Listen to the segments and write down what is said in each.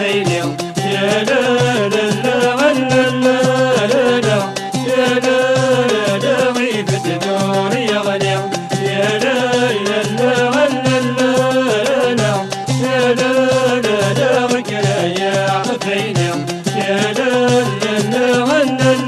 يا لا لا لا لا لا لا لا يا لا لا لا غيب الدنور يغني يا لا لا لا لا لا لا لا يا لا لا لا غكرا يا حفيليو يا لا لا لا لا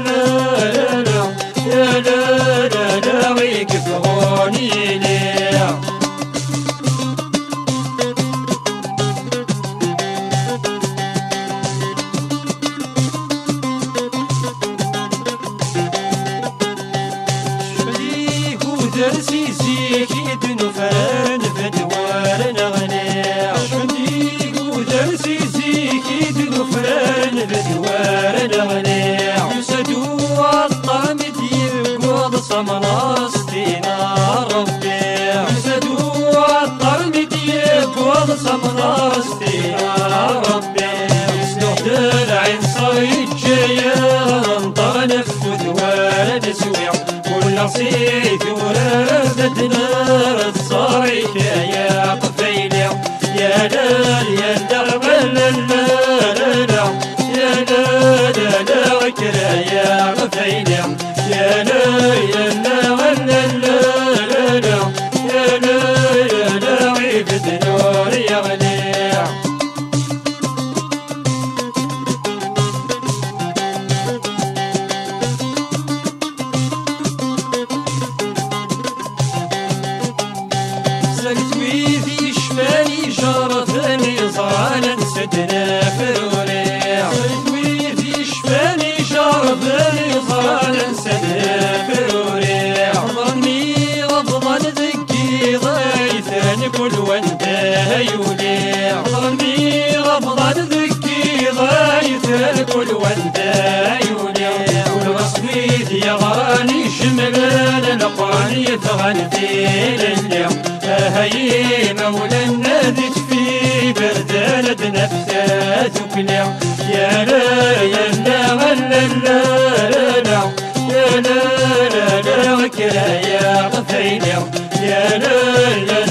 درسي زيكي دنو فرن بدوار نغني شنديق ودرسي زيكي دنو فرن كل صيد وردتنا الصريح يا قفيلي يا لال يا درب لا يا وكرا يا قفيلي يا لا يا ولا لا لا لا يا لا يا لا عيب نور يغلي ويدي شمالي جارتني زرانا سدنا فروريع ظني غضضن ذكي ضيثان كل وانده يوليع ظني غضضن ذكي ضيثان كل وانده يوليع يا غراني شملان القراني ثغن في يا لا يا لا لا لا يا لا يا غفيلع يا لا لا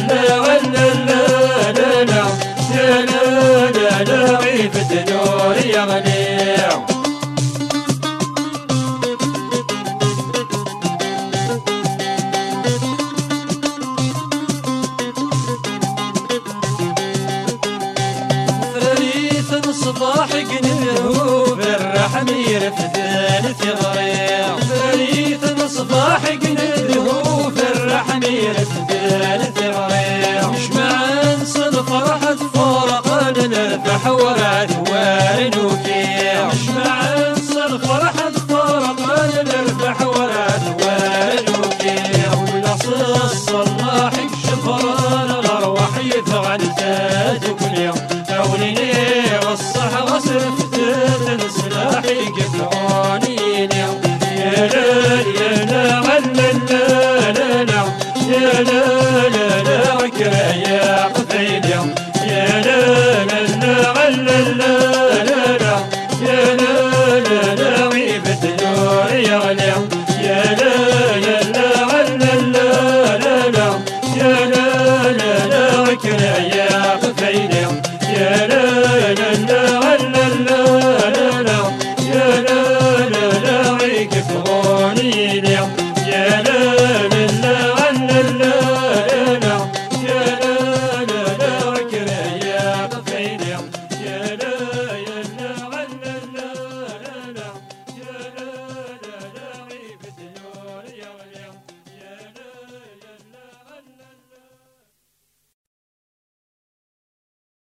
فريث صباح قنره بالرحم يرفدان ثغريع فريث صباح قنره بالرحم يرفدان ثغريع مشمعن صد فرحة فرق لنرفح ورا ثوار نوكيع مشمعن صد فرحة فرق لنرفح ورا ثوار نوكيع ونص الصلاح شفران الأرواح يثغن زاد كل يوم شفت تنسلاحي قبل عيني يا لا يا لا لا لا لا لا يا لا لا لا يا قفيلي يا لا لا لا لا